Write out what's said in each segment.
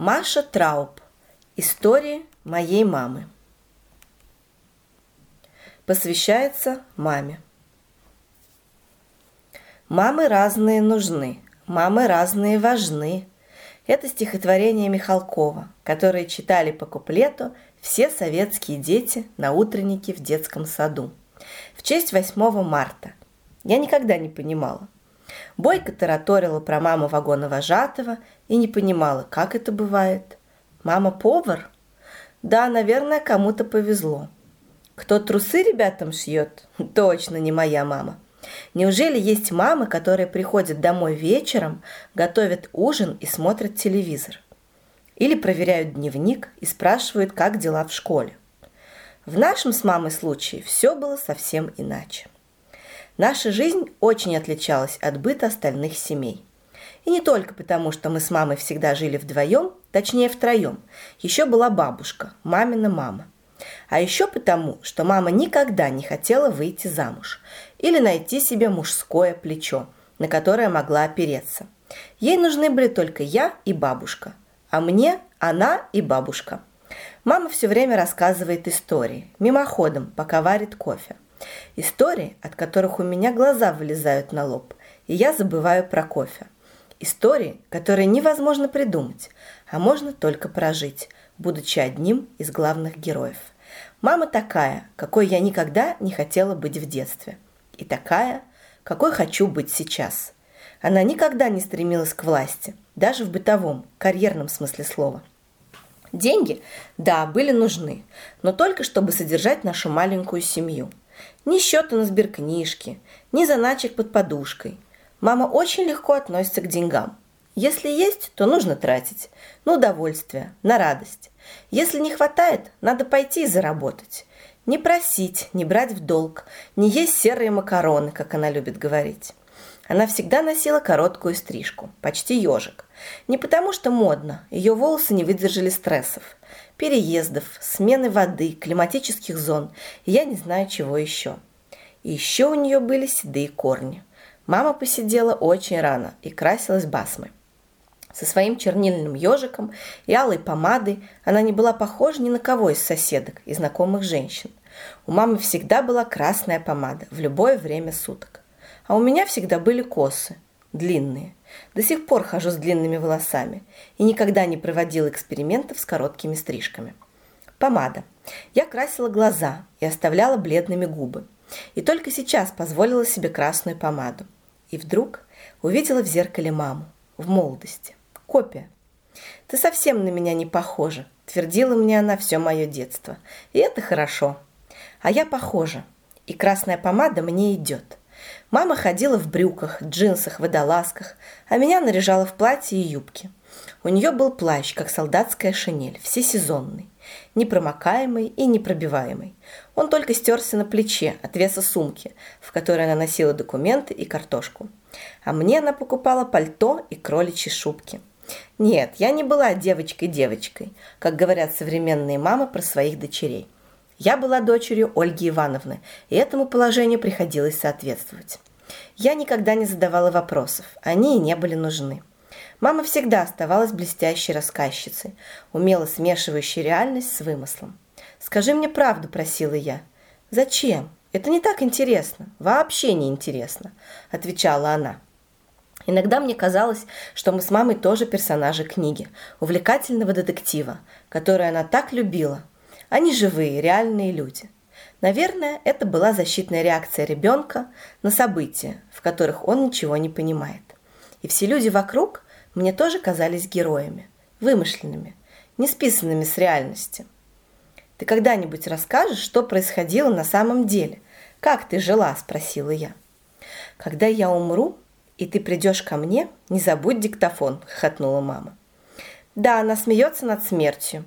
Маша Трауб. Истории моей мамы. Посвящается маме. Мамы разные нужны, мамы разные важны. Это стихотворение Михалкова, которое читали по куплету все советские дети на утреннике в детском саду. В честь 8 марта. Я никогда не понимала, Бойко тараторила про маму вагона-вожатого и не понимала, как это бывает. Мама повар? Да, наверное, кому-то повезло. Кто трусы ребятам шьет? Точно не моя мама. Неужели есть мамы, которые приходят домой вечером, готовят ужин и смотрят телевизор? Или проверяют дневник и спрашивают, как дела в школе? В нашем с мамой случае все было совсем иначе. Наша жизнь очень отличалась от быта остальных семей. И не только потому, что мы с мамой всегда жили вдвоем, точнее втроем. Еще была бабушка, мамина мама. А еще потому, что мама никогда не хотела выйти замуж или найти себе мужское плечо, на которое могла опереться. Ей нужны были только я и бабушка, а мне она и бабушка. Мама все время рассказывает истории, мимоходом, пока варит кофе – Истории, от которых у меня глаза вылезают на лоб, и я забываю про кофе. Истории, которые невозможно придумать, а можно только прожить, будучи одним из главных героев. Мама такая, какой я никогда не хотела быть в детстве. И такая, какой хочу быть сейчас. Она никогда не стремилась к власти, даже в бытовом, карьерном смысле слова. Деньги, да, были нужны, но только чтобы содержать нашу маленькую семью – ни счета на сберкнижке, ни заначек под подушкой. Мама очень легко относится к деньгам. Если есть, то нужно тратить. На удовольствие, на радость. Если не хватает, надо пойти и заработать. Не просить, не брать в долг, не есть серые макароны, как она любит говорить. Она всегда носила короткую стрижку, почти ежик. Не потому что модно, ее волосы не выдержали стрессов переездов, смены воды, климатических зон, и я не знаю чего еще. И еще у нее были седые корни. Мама посидела очень рано и красилась басмой. Со своим чернильным ежиком и алой помадой она не была похожа ни на кого из соседок и знакомых женщин. У мамы всегда была красная помада в любое время суток. А у меня всегда были косы, длинные. До сих пор хожу с длинными волосами и никогда не проводила экспериментов с короткими стрижками. Помада. Я красила глаза и оставляла бледными губы. И только сейчас позволила себе красную помаду. И вдруг увидела в зеркале маму. В молодости. Копия. «Ты совсем на меня не похожа», – твердила мне она все мое детство. И это хорошо. А я похожа. И красная помада мне идет. Мама ходила в брюках, джинсах, водолазках, а меня наряжала в платье и юбки. У нее был плащ, как солдатская шинель, всесезонный, непромокаемый и непробиваемый. Он только стерся на плече от веса сумки, в которой она носила документы и картошку. А мне она покупала пальто и кроличьи шубки. Нет, я не была девочкой-девочкой, как говорят современные мамы про своих дочерей. Я была дочерью Ольги Ивановны, и этому положению приходилось соответствовать. Я никогда не задавала вопросов, они и не были нужны. Мама всегда оставалась блестящей рассказчицей, умело смешивающей реальность с вымыслом. «Скажи мне правду», – просила я. «Зачем? Это не так интересно, вообще не интересно», – отвечала она. Иногда мне казалось, что мы с мамой тоже персонажи книги, увлекательного детектива, который она так любила – они живые, реальные люди. Наверное, это была защитная реакция ребенка на события, в которых он ничего не понимает. И все люди вокруг мне тоже казались героями, вымышленными, не списанными с реальности. «Ты когда-нибудь расскажешь, что происходило на самом деле? Как ты жила?» – спросила я. «Когда я умру, и ты придешь ко мне, не забудь диктофон», – хохотнула мама. «Да, она смеется над смертью,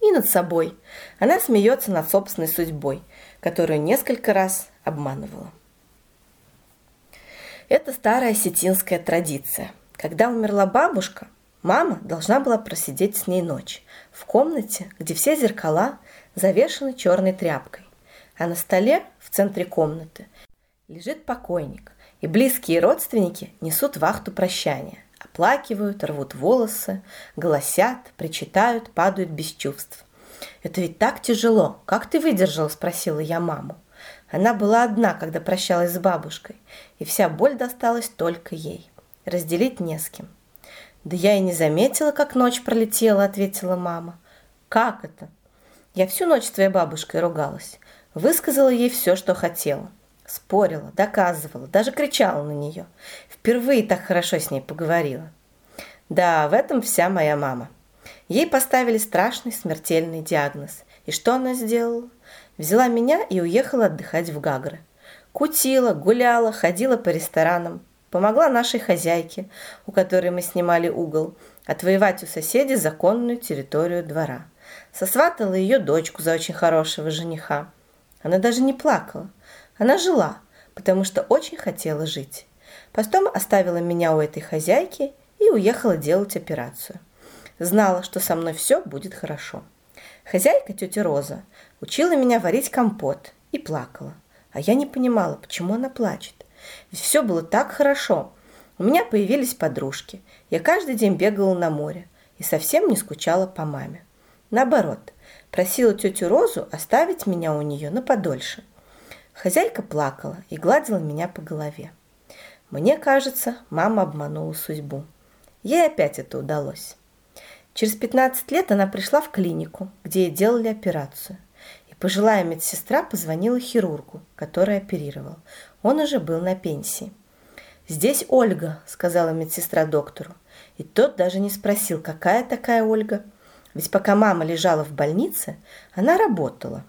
и над собой. Она смеется над собственной судьбой, которую несколько раз обманывала. Это старая осетинская традиция. Когда умерла бабушка, мама должна была просидеть с ней ночь в комнате, где все зеркала завешены черной тряпкой, а на столе в центре комнаты лежит покойник, и близкие родственники несут вахту прощания, всплакивают, рвут волосы, голосят, причитают, падают без чувств. «Это ведь так тяжело! Как ты выдержал?» – спросила я маму. Она была одна, когда прощалась с бабушкой, и вся боль досталась только ей. Разделить не с кем. «Да я и не заметила, как ночь пролетела», – ответила мама. «Как это?» Я всю ночь с твоей бабушкой ругалась. Высказала ей все, что хотела. Спорила, доказывала, даже кричала на нее. Впервые так хорошо с ней поговорила. Да, в этом вся моя мама. Ей поставили страшный смертельный диагноз. И что она сделала? Взяла меня и уехала отдыхать в Гагры. Кутила, гуляла, ходила по ресторанам. Помогла нашей хозяйке, у которой мы снимали угол, отвоевать у соседей законную территорию двора сосватала ее дочку за очень хорошего жениха. Она даже не плакала. Она жила, потому что очень хотела жить. Потом оставила меня у этой хозяйки и уехала делать операцию. Знала, что со мной все будет хорошо. Хозяйка, тетя Роза, учила меня варить компот и плакала. А я не понимала, почему она плачет. Ведь все было так хорошо. У меня появились подружки. Я каждый день бегала на море и совсем не скучала по маме. Наоборот, просила тетю Розу оставить меня у нее на подольше. Хозяйка плакала и гладила меня по голове. Мне кажется, мама обманула судьбу. Ей опять это удалось. Через 15 лет она пришла в клинику, где ей делали операцию. И пожилая медсестра позвонила хирургу, который оперировал. Он уже был на пенсии. «Здесь Ольга», — сказала медсестра доктору. И тот даже не спросил, какая такая Ольга — ведь пока мама лежала в больнице, она работала.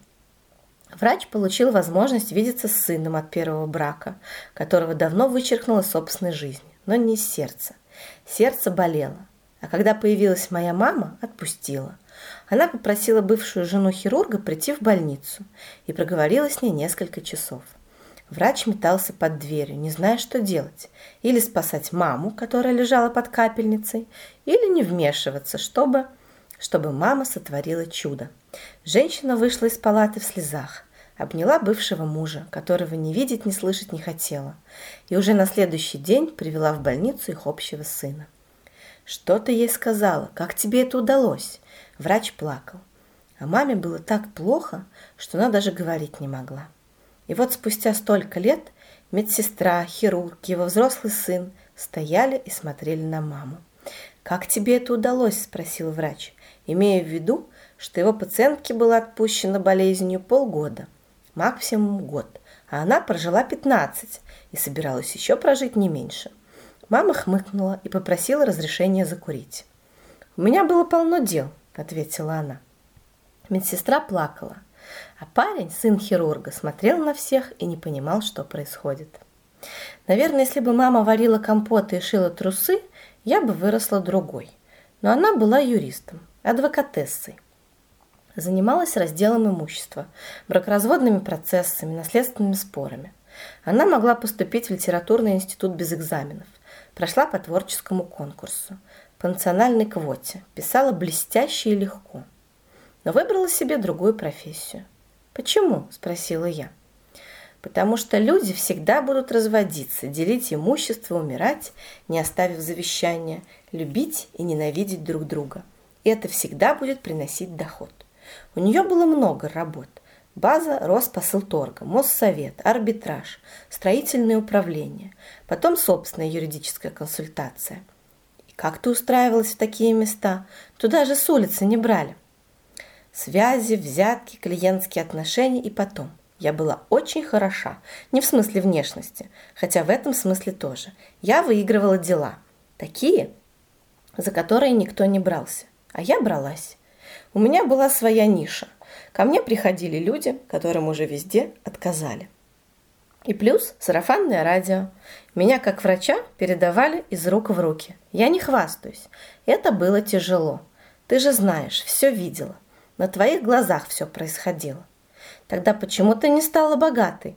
Врач получил возможность видеться с сыном от первого брака, которого давно вычеркнула собственной жизни, но не из сердца. Сердце болело. А когда появилась моя мама, отпустила. Она попросила бывшую жену хирурга прийти в больницу и проговорила с ней несколько часов. Врач метался под дверью, не зная, что делать. Или спасать маму, которая лежала под капельницей, или не вмешиваться, чтобы чтобы мама сотворила чудо. Женщина вышла из палаты в слезах, обняла бывшего мужа, которого не видеть, не слышать не хотела, и уже на следующий день привела в больницу их общего сына. «Что ты ей сказала? Как тебе это удалось?» Врач плакал. А маме было так плохо, что она даже говорить не могла. И вот спустя столько лет медсестра, хирург, его взрослый сын стояли и смотрели на маму. «Как тебе это удалось?» – спросил врач имея в виду, что его пациентке была отпущена болезнью полгода, максимум год, а она прожила 15 и собиралась еще прожить не меньше. Мама хмыкнула и попросила разрешения закурить. «У меня было полно дел», — ответила она. Медсестра плакала, а парень, сын хирурга, смотрел на всех и не понимал, что происходит. Наверное, если бы мама варила компоты и шила трусы, я бы выросла другой. Но она была юристом адвокатессой. Занималась разделом имущества, бракоразводными процессами, наследственными спорами. Она могла поступить в литературный институт без экзаменов, прошла по творческому конкурсу, по национальной квоте, писала блестяще и легко. Но выбрала себе другую профессию. «Почему?» – спросила я. «Потому что люди всегда будут разводиться, делить имущество, умирать, не оставив завещания, любить и ненавидеть друг друга – и это всегда будет приносить доход. У нее было много работ. База Роспосылторга, Моссовет, арбитраж, строительное управление, потом собственная юридическая консультация. И как ты устраивалась в такие места? Туда же с улицы не брали. Связи, взятки, клиентские отношения и потом. Я была очень хороша, не в смысле внешности, хотя в этом смысле тоже. Я выигрывала дела. Такие, за которые никто не брался а я бралась. У меня была своя ниша. Ко мне приходили люди, которым уже везде отказали. И плюс сарафанное радио. Меня как врача передавали из рук в руки. Я не хвастаюсь. Это было тяжело. Ты же знаешь, все видела. На твоих глазах все происходило. Тогда почему ты не стала богатой?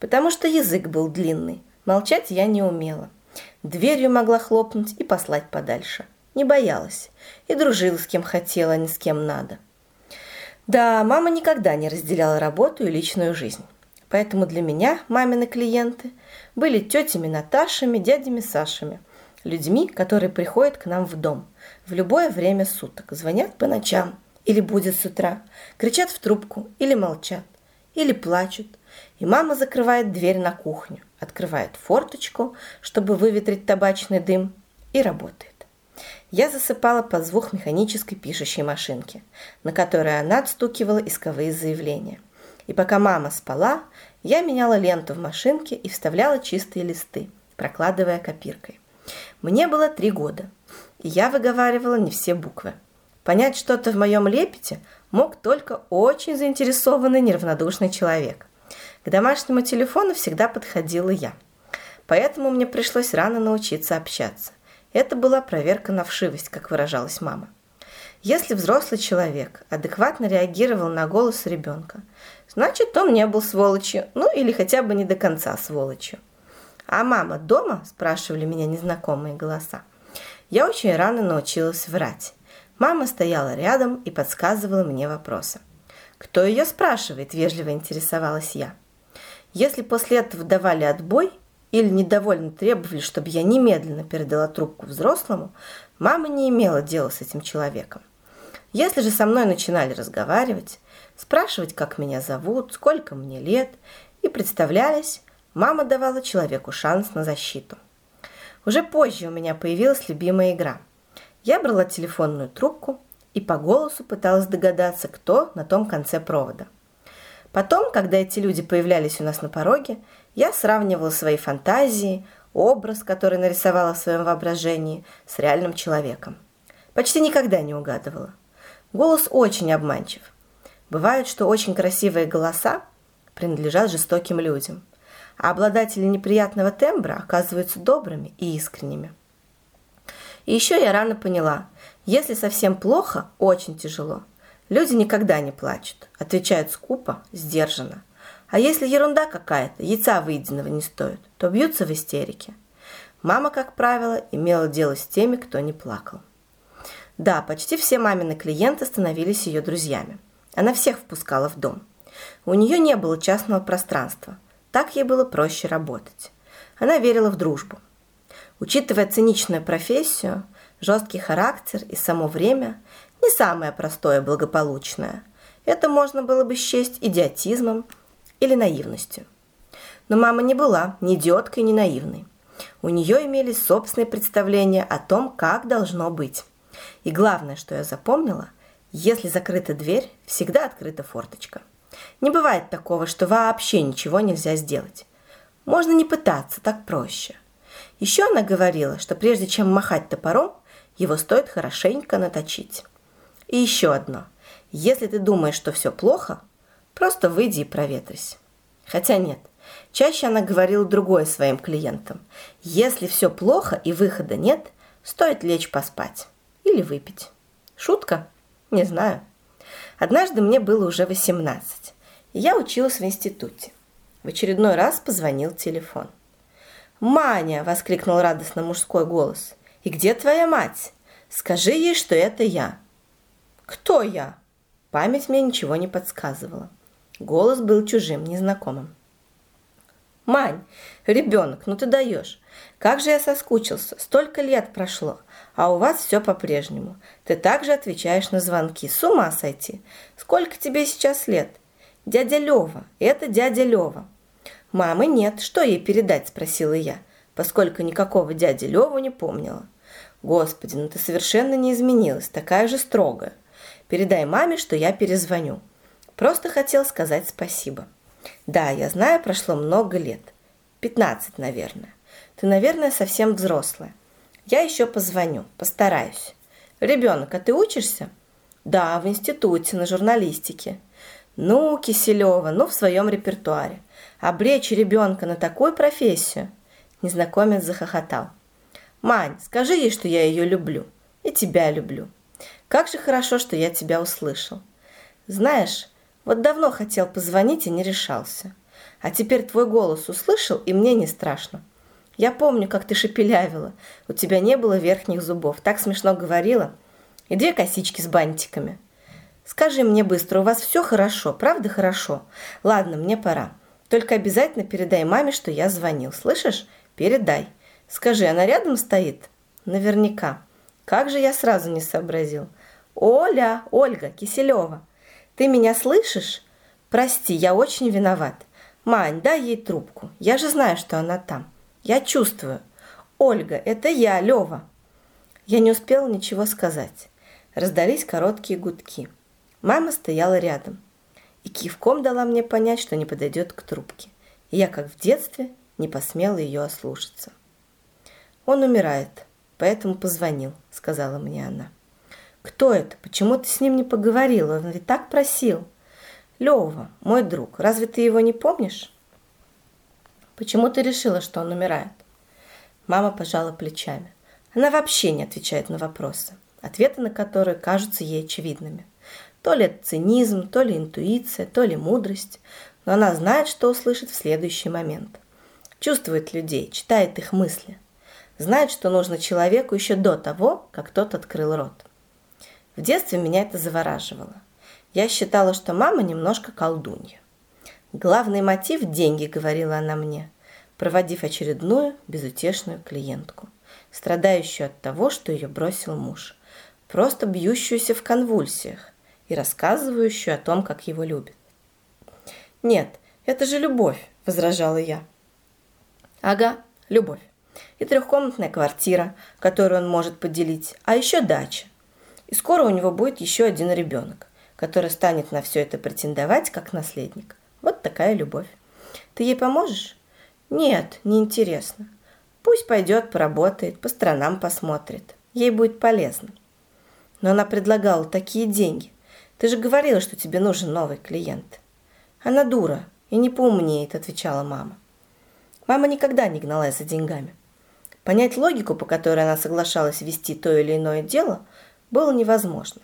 Потому что язык был длинный. Молчать я не умела. Дверью могла хлопнуть и послать подальше. Не боялась. И дружила с кем хотела, а не с кем надо. Да, мама никогда не разделяла работу и личную жизнь. Поэтому для меня мамины клиенты были тетями Наташами, дядями Сашами. Людьми, которые приходят к нам в дом в любое время суток, звонят по ночам или будет с утра, кричат в трубку или молчат, или плачут, и мама закрывает дверь на кухню, открывает форточку, чтобы выветрить табачный дым, и работает. Я засыпала под звук механической пишущей машинки, на которой она отстукивала исковые заявления. И пока мама спала, я меняла ленту в машинке и вставляла чистые листы, прокладывая копиркой. Мне было три года, и я выговаривала не все буквы. Понять что-то в моем лепете мог только очень заинтересованный неравнодушный человек. К домашнему телефону всегда подходила я. Поэтому мне пришлось рано научиться общаться. Это была проверка на вшивость, как выражалась мама. Если взрослый человек адекватно реагировал на голос ребенка, значит, он не был сволочью, ну или хотя бы не до конца сволочью. «А мама дома?» – спрашивали меня незнакомые голоса. Я очень рано научилась врать. Мама стояла рядом и подсказывала мне вопросы. «Кто ее спрашивает?» – вежливо интересовалась я. Если после этого давали отбой или недовольно требовали, чтобы я немедленно передала трубку взрослому, мама не имела дела с этим человеком. Если же со мной начинали разговаривать, спрашивать, как меня зовут, сколько мне лет, и представлялись, Мама давала человеку шанс на защиту. Уже позже у меня появилась любимая игра. Я брала телефонную трубку и по голосу пыталась догадаться, кто на том конце провода. Потом, когда эти люди появлялись у нас на пороге, я сравнивала свои фантазии, образ, который нарисовала в своем воображении, с реальным человеком. Почти никогда не угадывала. Голос очень обманчив. Бывает, что очень красивые голоса принадлежат жестоким людям – а обладатели неприятного тембра оказываются добрыми и искренними. И еще я рано поняла, если совсем плохо, очень тяжело. Люди никогда не плачут, отвечают скупо, сдержанно. А если ерунда какая-то, яйца выеденного не стоит, то бьются в истерике. Мама, как правило, имела дело с теми, кто не плакал. Да, почти все мамины клиенты становились ее друзьями. Она всех впускала в дом. У нее не было частного пространства – так ей было проще работать. Она верила в дружбу. Учитывая циничную профессию, жесткий характер и само время, не самое простое благополучное. Это можно было бы счесть идиотизмом или наивностью. Но мама не была ни идиоткой, ни наивной. У нее имелись собственные представления о том, как должно быть. И главное, что я запомнила, если закрыта дверь, всегда открыта форточка. Не бывает такого, что вообще ничего нельзя сделать. Можно не пытаться, так проще. Еще она говорила, что прежде чем махать топором, его стоит хорошенько наточить. И еще одно. Если ты думаешь, что все плохо, просто выйди и проветрись. Хотя нет, чаще она говорила другое своим клиентам. Если все плохо и выхода нет, стоит лечь поспать или выпить. Шутка? Не знаю. Однажды мне было уже 18. И я училась в институте. В очередной раз позвонил телефон. «Маня!» – воскликнул радостно мужской голос. «И где твоя мать? Скажи ей, что это я». «Кто я?» Память мне ничего не подсказывала. Голос был чужим, незнакомым. «Мань, ребенок, ну ты даешь. Как же я соскучился, столько лет прошло, а у вас все по-прежнему. Ты также отвечаешь на звонки. С ума сойти. Сколько тебе сейчас лет? Дядя Лева. Это дядя Лева. Мамы нет. Что ей передать? Спросила я, поскольку никакого дяди Леву не помнила. Господи, ну ты совершенно не изменилась, такая же строгая. Передай маме, что я перезвоню. Просто хотел сказать спасибо. Да, я знаю, прошло много лет. Пятнадцать, наверное. Ты, наверное, совсем взрослая. Я еще позвоню, постараюсь. Ребенок, а ты учишься? Да, в институте, на журналистике. Ну, Киселева, ну в своем репертуаре. Облечь ребенка на такую профессию. Незнакомец захохотал. Мань, скажи ей, что я ее люблю. И тебя люблю. Как же хорошо, что я тебя услышал. Знаешь, вот давно хотел позвонить и не решался. А теперь твой голос услышал, и мне не страшно. Я помню, как ты шепелявила. У тебя не было верхних зубов. Так смешно говорила. И две косички с бантиками. Скажи мне быстро, у вас все хорошо, правда хорошо? Ладно, мне пора. Только обязательно передай маме, что я звонил. Слышишь? Передай. Скажи, она рядом стоит? Наверняка. Как же я сразу не сообразил. Оля, Ольга Киселева, ты меня слышишь? Прости, я очень виноват. Мань, дай ей трубку. Я же знаю, что она там. Я чувствую. Ольга, это я, Лева. Я не успела ничего сказать. Раздались короткие гудки. Мама стояла рядом и кивком дала мне понять, что не подойдет к трубке. И я, как в детстве, не посмела ее ослушаться. «Он умирает, поэтому позвонил», — сказала мне она. «Кто это? Почему ты с ним не поговорила? Он ведь так просил». «Лёва, мой друг, разве ты его не помнишь?» «Почему ты решила, что он умирает?» Мама пожала плечами. Она вообще не отвечает на вопросы, ответы на которые кажутся ей очевидными. То ли это цинизм, то ли интуиция, то ли мудрость, но она знает, что услышит в следующий момент. Чувствует людей, читает их мысли. Знает, что нужно человеку еще до того, как тот открыл рот. В детстве меня это завораживало. Я считала, что мама немножко колдунья. Главный мотив – деньги, говорила она мне, проводив очередную безутешную клиентку, страдающую от того, что ее бросил муж, просто бьющуюся в конвульсиях и рассказывающую о том, как его любит. «Нет, это же любовь», – возражала я. «Ага, любовь. И трехкомнатная квартира, которую он может поделить, а еще дача. И скоро у него будет еще один ребенок, который станет на все это претендовать как наследник. Вот такая любовь. Ты ей поможешь? Нет, неинтересно. Пусть пойдет, поработает, по сторонам посмотрит. Ей будет полезно. Но она предлагала такие деньги. Ты же говорила, что тебе нужен новый клиент. Она дура и не поумнеет, отвечала мама. Мама никогда не гналась за деньгами. Понять логику, по которой она соглашалась вести то или иное дело, было невозможно.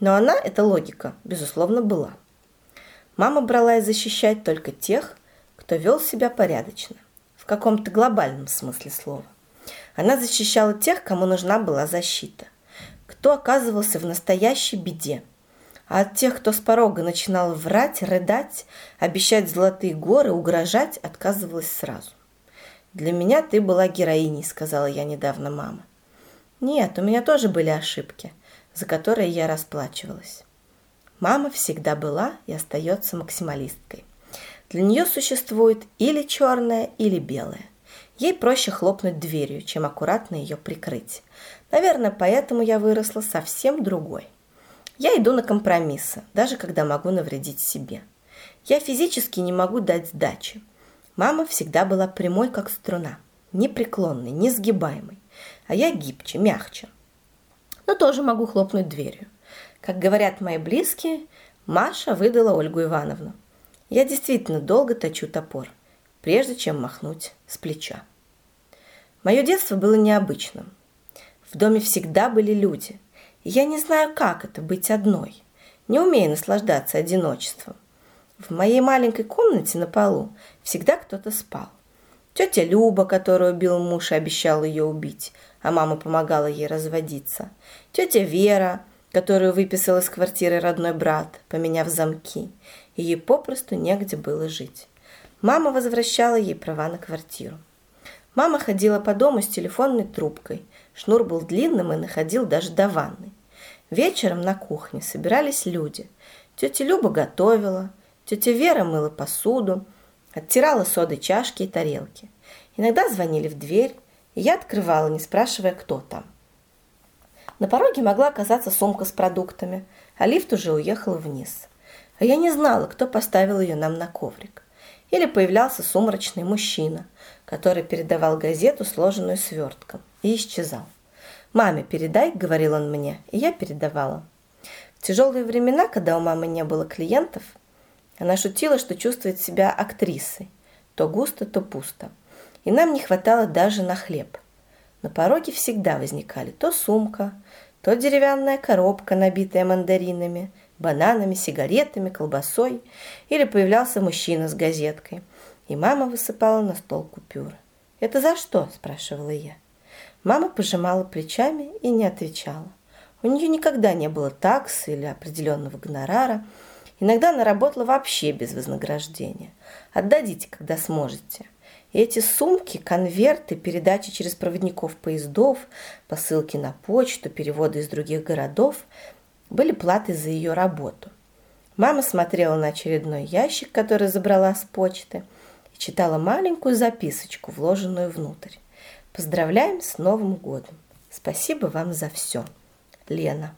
Но она, эта логика, безусловно, была. Мама бралась защищать только тех, кто вел себя порядочно, в каком-то глобальном смысле слова. Она защищала тех, кому нужна была защита, кто оказывался в настоящей беде. А от тех, кто с порога начинал врать, рыдать, обещать золотые горы, угрожать, отказывалась сразу. «Для меня ты была героиней», — сказала я недавно мама. «Нет, у меня тоже были ошибки», — за которые я расплачивалась. Мама всегда была и остается максималисткой. Для нее существует или черное, или белое. Ей проще хлопнуть дверью, чем аккуратно ее прикрыть. Наверное, поэтому я выросла совсем другой. Я иду на компромиссы, даже когда могу навредить себе. Я физически не могу дать сдачи. Мама всегда была прямой, как струна, непреклонной, несгибаемой, а я гибче, мягче но тоже могу хлопнуть дверью. Как говорят мои близкие, Маша выдала Ольгу Ивановну. Я действительно долго точу топор, прежде чем махнуть с плеча. Мое детство было необычным. В доме всегда были люди, я не знаю, как это быть одной. Не умею наслаждаться одиночеством. В моей маленькой комнате на полу всегда кто-то спал. Тетя Люба, которую убил муж и обещал ее убить, а мама помогала ей разводиться. Тетя Вера, которую выписал из квартиры родной брат, поменяв замки. Ей попросту негде было жить. Мама возвращала ей права на квартиру. Мама ходила по дому с телефонной трубкой. Шнур был длинным и находил даже до ванны. Вечером на кухне собирались люди. Тетя Люба готовила, тетя Вера мыла посуду, оттирала соды чашки и тарелки. Иногда звонили в дверь, и я открывала, не спрашивая, кто там. На пороге могла оказаться сумка с продуктами, а лифт уже уехал вниз. А я не знала, кто поставил ее нам на коврик. Или появлялся сумрачный мужчина, который передавал газету, сложенную свертком, и исчезал. «Маме передай», — говорил он мне, и я передавала. В тяжелые времена, когда у мамы не было клиентов, она шутила, что чувствует себя актрисой. То густо, то пусто и нам не хватало даже на хлеб. На пороге всегда возникали то сумка, то деревянная коробка, набитая мандаринами, бананами, сигаретами, колбасой, или появлялся мужчина с газеткой, и мама высыпала на стол купюры. «Это за что?» – спрашивала я. Мама пожимала плечами и не отвечала. У нее никогда не было такс или определенного гонорара. Иногда она работала вообще без вознаграждения. Отдадите, когда сможете. И эти сумки, конверты, передачи через проводников поездов, посылки на почту, переводы из других городов были платой за ее работу. Мама смотрела на очередной ящик, который забрала с почты, и читала маленькую записочку, вложенную внутрь. Поздравляем с Новым годом. Спасибо вам за все. Лена.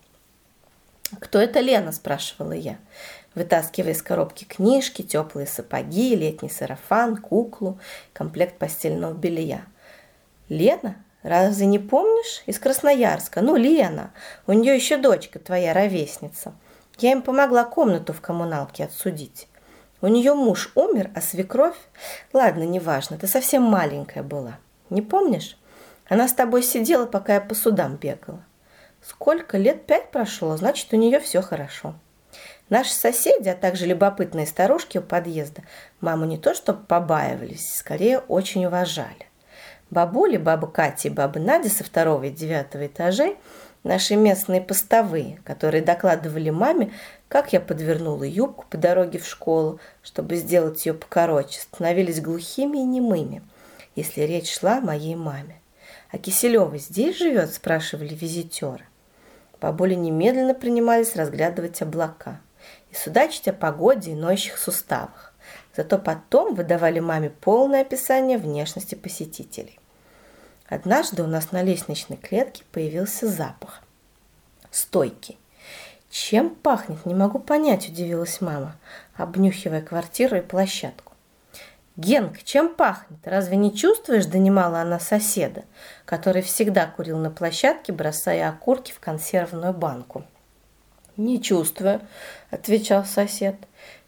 «Кто это Лена?» – спрашивала я, вытаскивая из коробки книжки, теплые сапоги, летний сарафан, куклу, комплект постельного белья. «Лена? Разве не помнишь? Из Красноярска. Ну, Лена. У нее еще дочка, твоя ровесница. Я им помогла комнату в коммуналке отсудить. У нее муж умер, а свекровь... Ладно, неважно, ты совсем маленькая была. Не помнишь? Она с тобой сидела, пока я по судам бегала. Сколько лет? Пять прошло, значит, у нее все хорошо. Наши соседи, а также любопытные старушки у подъезда маму не то что побаивались, скорее очень уважали. Бабули, баба Катя и баба Надя со второго и девятого этажей наши местные постовые, которые докладывали маме, как я подвернула юбку по дороге в школу, чтобы сделать ее покороче, становились глухими и немыми – если речь шла о моей маме. «А Киселева здесь живет?» – спрашивали визитеры. Бабули немедленно принимались разглядывать облака и судачить о погоде и ноющих суставах. Зато потом выдавали маме полное описание внешности посетителей. Однажды у нас на лестничной клетке появился запах. Стойкий. «Чем пахнет? Не могу понять», – удивилась мама, обнюхивая квартиру и площадку. «Генка, чем пахнет? Разве не чувствуешь?» – донимала она соседа, который всегда курил на площадке, бросая окурки в консервную банку. «Не чувствую», – отвечал сосед.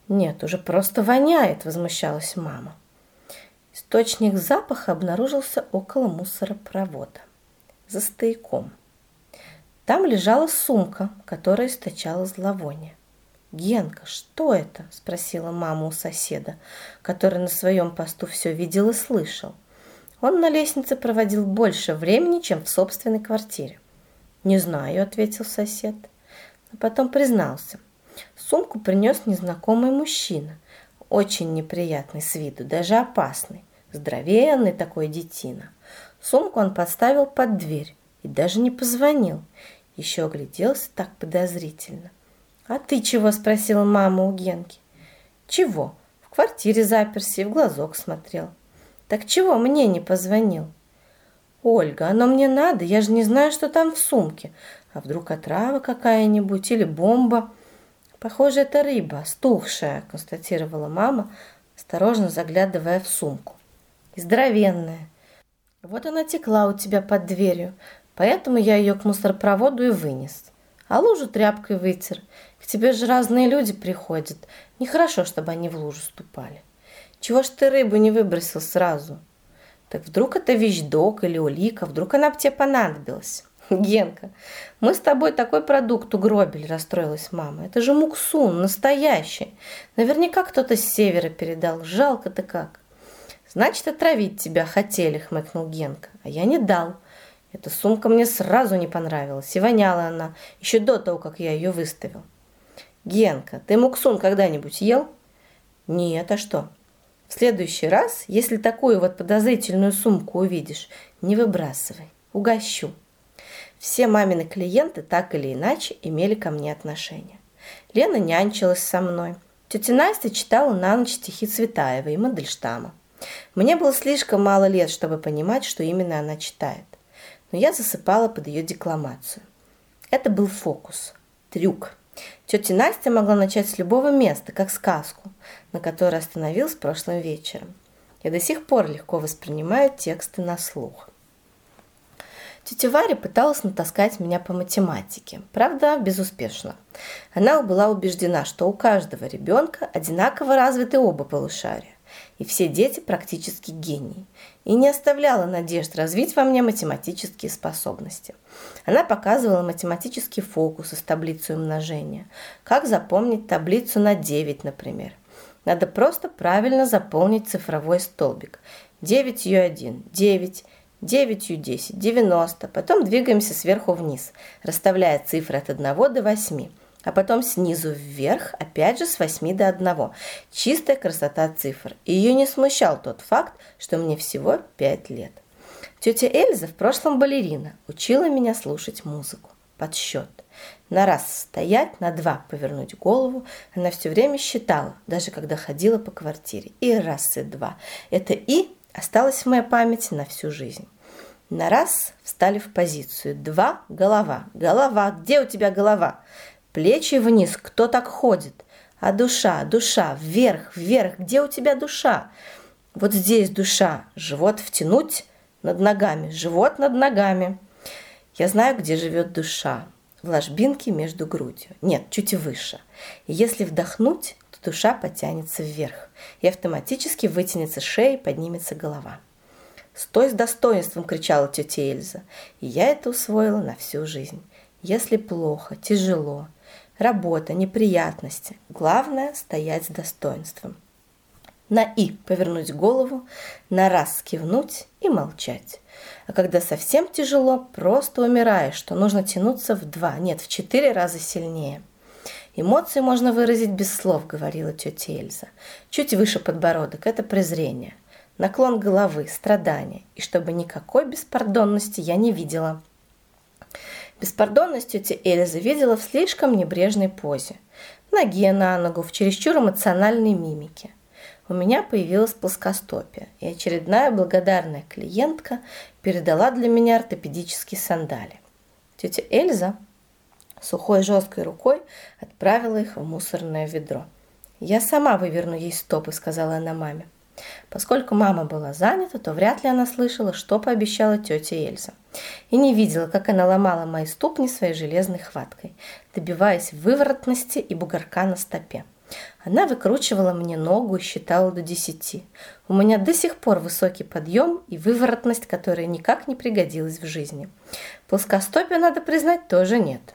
«Нет, уже просто воняет», – возмущалась мама. Источник запаха обнаружился около мусоропровода, за стояком. Там лежала сумка, которая источала зловоние. «Генка, что это?» – спросила мама у соседа, который на своем посту все видел и слышал. Он на лестнице проводил больше времени, чем в собственной квартире. «Не знаю», – ответил сосед. Но потом признался. Сумку принес незнакомый мужчина, очень неприятный с виду, даже опасный, здоровенный такой детина. Сумку он подставил под дверь и даже не позвонил, еще огляделся так подозрительно. «А ты чего?» – спросила мама у Генки. «Чего? В квартире заперся и в глазок смотрел». «Так чего мне не позвонил?» «Ольга, оно мне надо, я же не знаю, что там в сумке. А вдруг отрава какая-нибудь или бомба?» «Похоже, это рыба, стухшая», – констатировала мама, осторожно заглядывая в сумку. «И здоровенная. Вот она текла у тебя под дверью, поэтому я ее к мусоропроводу и вынес. А лужу тряпкой вытер. К тебе же разные люди приходят. Нехорошо, чтобы они в лужу ступали. Чего ж ты рыбу не выбросил сразу? Так вдруг это вещдок или улика, вдруг она бы тебе понадобилась. Генка, мы с тобой такой продукт угробили, расстроилась мама. Это же муксун, настоящий. Наверняка кто-то с севера передал. Жалко-то как. Значит, отравить тебя хотели, хмыкнул Генка. А я не дал. Эта сумка мне сразу не понравилась. И воняла она еще до того, как я ее выставил. Генка, ты муксун когда-нибудь ел? Нет, а что? В следующий раз, если такую вот подозрительную сумку увидишь, не выбрасывай, угощу. Все мамины клиенты так или иначе имели ко мне отношение. Лена нянчилась со мной. Тетя Настя читала на ночь стихи Цветаева и Мандельштама. Мне было слишком мало лет, чтобы понимать, что именно она читает. Но я засыпала под ее декламацию. Это был фокус, трюк – Тетя Настя могла начать с любого места, как сказку, на которой остановилась прошлым вечером. Я до сих пор легко воспринимаю тексты на слух. Тетя Варя пыталась натаскать меня по математике, правда, безуспешно. Она была убеждена, что у каждого ребенка одинаково развиты оба полушария и все дети практически гении, и не оставляла надежд развить во мне математические способности. Она показывала математические фокусы с таблицей умножения. Как запомнить таблицу на 9, например. Надо просто правильно заполнить цифровой столбик. 9 Ю1, 9, 9 Ю10, 90. Потом двигаемся сверху вниз, расставляя цифры от 1 до 8. а потом снизу вверх, опять же с 8 до 1. Чистая красота цифр. Ее не смущал тот факт, что мне всего 5 лет. Тетя Эльза в прошлом балерина, учила меня слушать музыку. Подсчет. На раз стоять, на два повернуть голову. Она все время считала, даже когда ходила по квартире. И раз, и два. Это «и» осталось в моей памяти на всю жизнь. На раз встали в позицию. Два – голова. Голова. Где у тебя голова? Плечи вниз. Кто так ходит? А душа, душа, вверх, вверх. Где у тебя душа? Вот здесь душа. Живот втянуть над ногами. Живот над ногами. Я знаю, где живет душа в ложбинке между грудью. Нет, чуть выше. И если вдохнуть, душа потянется вверх, и автоматически вытянется шея и поднимется голова. «Стой с достоинством!» – кричала тетя Эльза. И я это усвоила на всю жизнь. Если плохо, тяжело, работа, неприятности, главное – стоять с достоинством. На «и» повернуть голову, на раз кивнуть и молчать. А когда совсем тяжело, просто умираешь, что нужно тянуться в два, нет, в четыре раза сильнее. Эмоции можно выразить без слов, говорила тетя Эльза. Чуть выше подбородок – это презрение. Наклон головы, страдания. И чтобы никакой беспардонности я не видела. Беспардонность тетя Эльза видела в слишком небрежной позе. Ноге на ногу, в чересчур эмоциональной мимике у меня появилась плоскостопие, и очередная благодарная клиентка передала для меня ортопедические сандали. Тетя Эльза сухой жесткой рукой отправила их в мусорное ведро. «Я сама выверну ей стопы», — сказала она маме. Поскольку мама была занята, то вряд ли она слышала, что пообещала тетя Эльза. И не видела, как она ломала мои ступни своей железной хваткой, добиваясь выворотности и бугорка на стопе. Она выкручивала мне ногу и считала до десяти. У меня до сих пор высокий подъем и выворотность, которая никак не пригодилась в жизни. Плоскостопия, надо признать, тоже нет.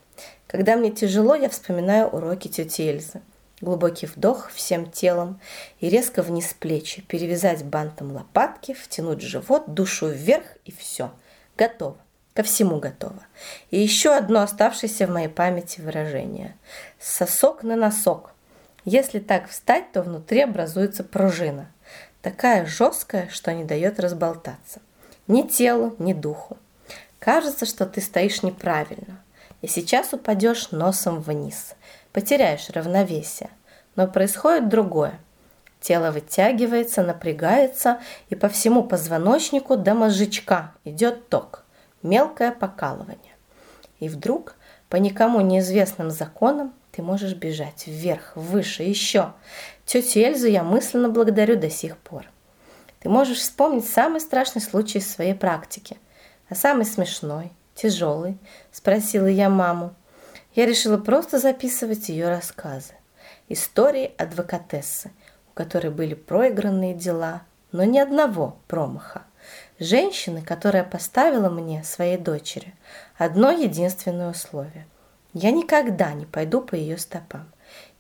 Когда мне тяжело, я вспоминаю уроки тети Эльзы. Глубокий вдох всем телом и резко вниз плечи, перевязать бантом лопатки, втянуть живот, душу вверх и все. Готово. Ко всему готово. И еще одно оставшееся в моей памяти выражение. Сосок на носок. Если так встать, то внутри образуется пружина. Такая жесткая, что не дает разболтаться. Ни телу, ни духу. Кажется, что ты стоишь неправильно. И сейчас упадешь носом вниз. Потеряешь равновесие. Но происходит другое. Тело вытягивается, напрягается, и по всему позвоночнику до мозжечка идет ток. Мелкое покалывание. И вдруг, по никому неизвестным законам, ты можешь бежать вверх, выше, еще. Тетю Эльзу я мысленно благодарю до сих пор. Ты можешь вспомнить самый страшный случай из своей практики. А самый смешной, тяжелый, спросила я маму. Я решила просто записывать ее рассказы. Истории адвокатессы, у которой были проигранные дела, но ни одного промаха. Женщины, которая поставила мне, своей дочери, одно единственное условие. Я никогда не пойду по ее стопам,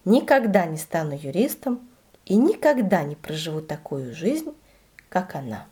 никогда не стану юристом и никогда не проживу такую жизнь, как она.